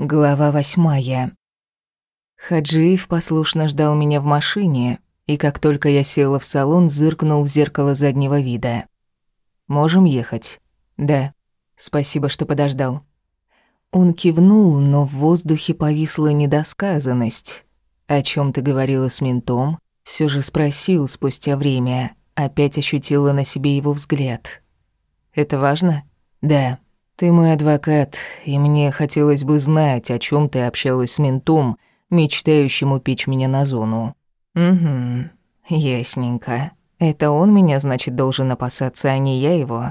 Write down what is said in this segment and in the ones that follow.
Глава восьмая. Хаджиев послушно ждал меня в машине, и как только я села в салон, зыркнул в зеркало заднего вида. «Можем ехать?» «Да. Спасибо, что подождал». Он кивнул, но в воздухе повисла недосказанность. «О чем ты говорила с ментом?» Все же спросил спустя время. Опять ощутила на себе его взгляд. «Это важно?» «Да». «Ты мой адвокат, и мне хотелось бы знать, о чем ты общалась с ментом, мечтающим упечь меня на зону». «Угу, ясненько. Это он меня, значит, должен опасаться, а не я его.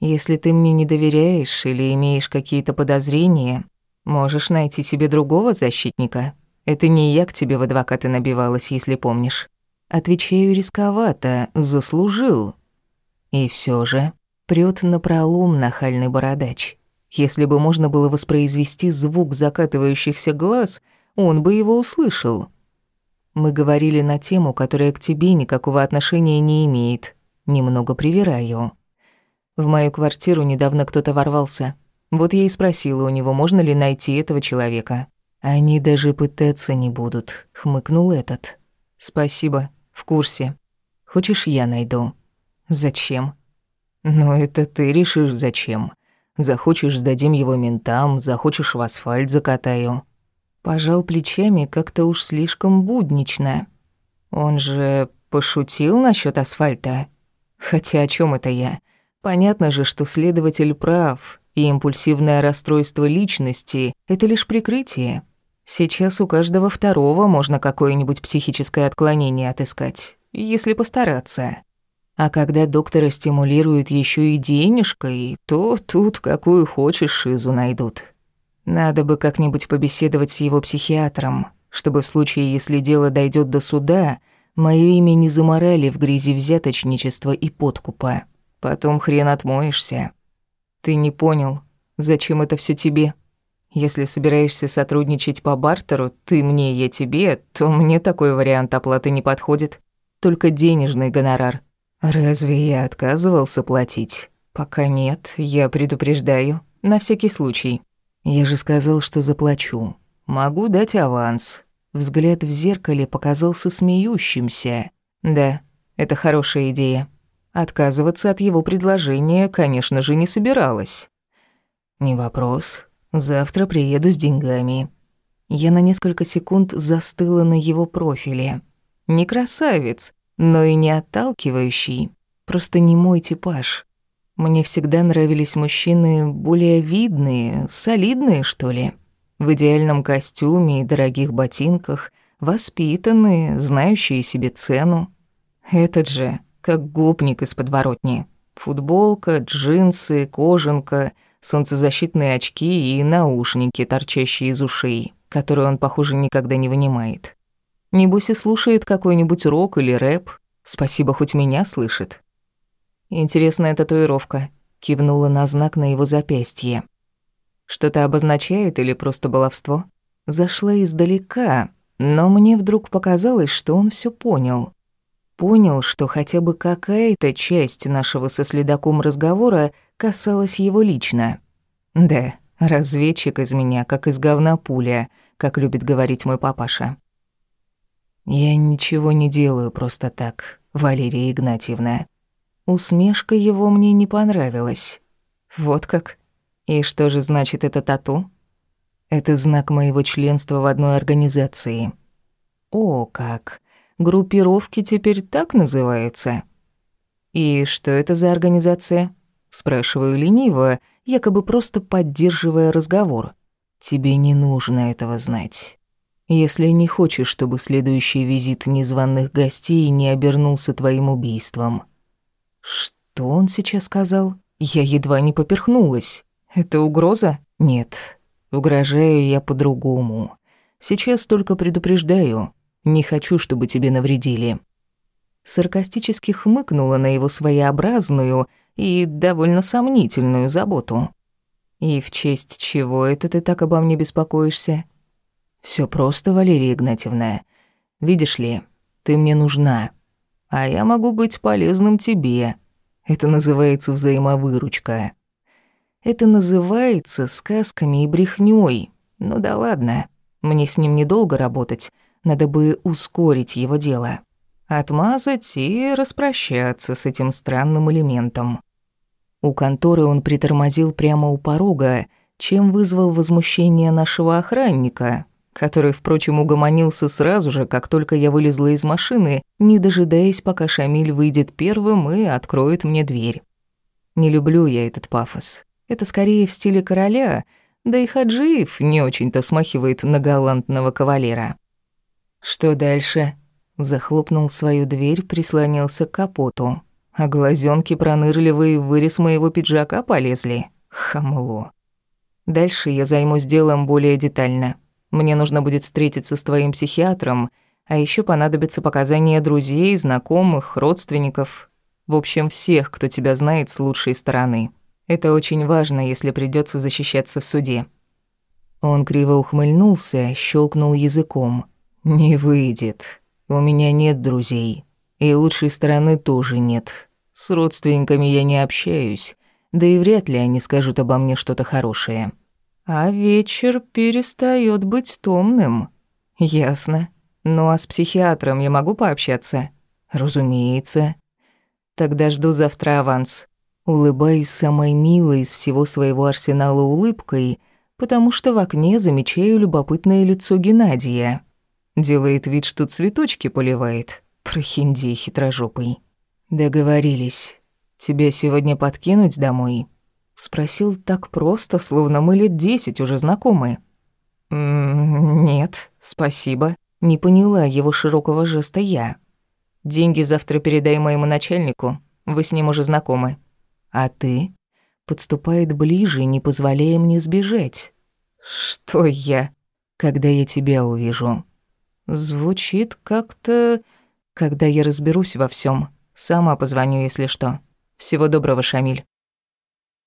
Если ты мне не доверяешь или имеешь какие-то подозрения, можешь найти себе другого защитника. Это не я к тебе в адвокаты набивалась, если помнишь. Отвечаю рисковато, заслужил. И все же прёт напролом нахальный бородач. Если бы можно было воспроизвести звук закатывающихся глаз, он бы его услышал. Мы говорили на тему, которая к тебе никакого отношения не имеет. Немного привираю. В мою квартиру недавно кто-то ворвался. Вот я и спросила у него, можно ли найти этого человека. Они даже пытаться не будут, хмыкнул этот. Спасибо, в курсе. Хочешь, я найду? Зачем? Но это ты решишь зачем. Захочешь, сдадим его ментам, захочешь, в асфальт закатаю. Пожал плечами как-то уж слишком буднично. Он же пошутил насчет асфальта. Хотя о чем это я? Понятно же, что следователь прав, и импульсивное расстройство личности — это лишь прикрытие. Сейчас у каждого второго можно какое-нибудь психическое отклонение отыскать, если постараться. А когда доктора стимулируют еще и денежкой, то тут какую хочешь шизу найдут. Надо бы как-нибудь побеседовать с его психиатром, чтобы в случае, если дело дойдет до суда, мое имя не заморали в грязи взяточничества и подкупа. Потом хрен отмоешься. Ты не понял, зачем это все тебе? Если собираешься сотрудничать по бартеру, ты мне, я тебе, то мне такой вариант оплаты не подходит. Только денежный гонорар. «Разве я отказывался платить?» «Пока нет, я предупреждаю. На всякий случай. Я же сказал, что заплачу. Могу дать аванс». Взгляд в зеркале показался смеющимся. «Да, это хорошая идея. Отказываться от его предложения, конечно же, не собиралась». «Не вопрос. Завтра приеду с деньгами». Я на несколько секунд застыла на его профиле. «Не красавец, но и не отталкивающий. Просто не мой типаж. Мне всегда нравились мужчины более видные, солидные, что ли. В идеальном костюме и дорогих ботинках, воспитанные, знающие себе цену. Этот же, как гопник из подворотни. Футболка, джинсы, кожанка, солнцезащитные очки и наушники, торчащие из ушей, которые он, похоже, никогда не вынимает. Небось и слушает какой-нибудь рок или рэп. Спасибо, хоть меня слышит. Интересная татуировка. Кивнула на знак на его запястье. Что-то обозначает или просто баловство? Зашла издалека, но мне вдруг показалось, что он все понял. Понял, что хотя бы какая-то часть нашего со следаком разговора касалась его лично. Да, разведчик из меня, как из говна пуля, как любит говорить мой папаша. «Я ничего не делаю просто так, Валерия Игнатьевна». Усмешка его мне не понравилась. Вот как? И что же значит это тату? Это знак моего членства в одной организации. О, как! Группировки теперь так называются? И что это за организация? Спрашиваю лениво, якобы просто поддерживая разговор. Тебе не нужно этого знать. Если не хочешь, чтобы следующий визит незваных гостей не обернулся твоим убийством. Что он сейчас сказал? Я едва не поперхнулась. Это угроза? Нет. Угрожаю я по-другому. Сейчас только предупреждаю. Не хочу, чтобы тебе навредили. Саркастически хмыкнула на его своеобразную и довольно сомнительную заботу. И в честь чего это ты так обо мне беспокоишься? Все просто, Валерия Игнатьевна. Видишь ли, ты мне нужна, а я могу быть полезным тебе. Это называется взаимовыручка. Это называется сказками и брехнёй. Ну да ладно, мне с ним недолго работать, надо бы ускорить его дело. Отмазать и распрощаться с этим странным элементом. У конторы он притормозил прямо у порога, чем вызвал возмущение нашего охранника, который, впрочем, угомонился сразу же, как только я вылезла из машины, не дожидаясь, пока Шамиль выйдет первым и откроет мне дверь. Не люблю я этот пафос. Это скорее в стиле короля, да и Хаджиев не очень-то смахивает на галантного кавалера. Что дальше? Захлопнул свою дверь, прислонился к капоту. А глазенки пронырливые в вырез моего пиджака полезли. Хамло. Дальше я займусь делом более детально. Мне нужно будет встретиться с твоим психиатром, а еще понадобятся показания друзей, знакомых, родственников. В общем, всех, кто тебя знает с лучшей стороны. Это очень важно, если придется защищаться в суде». Он криво ухмыльнулся, щелкнул языком. «Не выйдет. У меня нет друзей. И лучшей стороны тоже нет. С родственниками я не общаюсь, да и вряд ли они скажут обо мне что-то хорошее. А вечер перестает быть томным. Ясно. Ну а с психиатром я могу пообщаться? Разумеется. Тогда жду завтра аванс. Улыбаюсь самой милой из всего своего арсенала улыбкой, потому что в окне замечаю любопытное лицо Геннадия. Делает вид, что цветочки поливает. Прохиндей хитрожопый. Договорились. Тебя сегодня подкинуть домой? Спросил так просто, словно мы лет десять уже знакомы. «Нет, спасибо». Не поняла его широкого жеста я. «Деньги завтра передай моему начальнику, вы с ним уже знакомы». «А ты?» Подступает ближе, не позволяя мне сбежать. «Что я?» «Когда я тебя увижу». Звучит как-то... Когда я разберусь во всем, сама позвоню, если что. Всего доброго, Шамиль.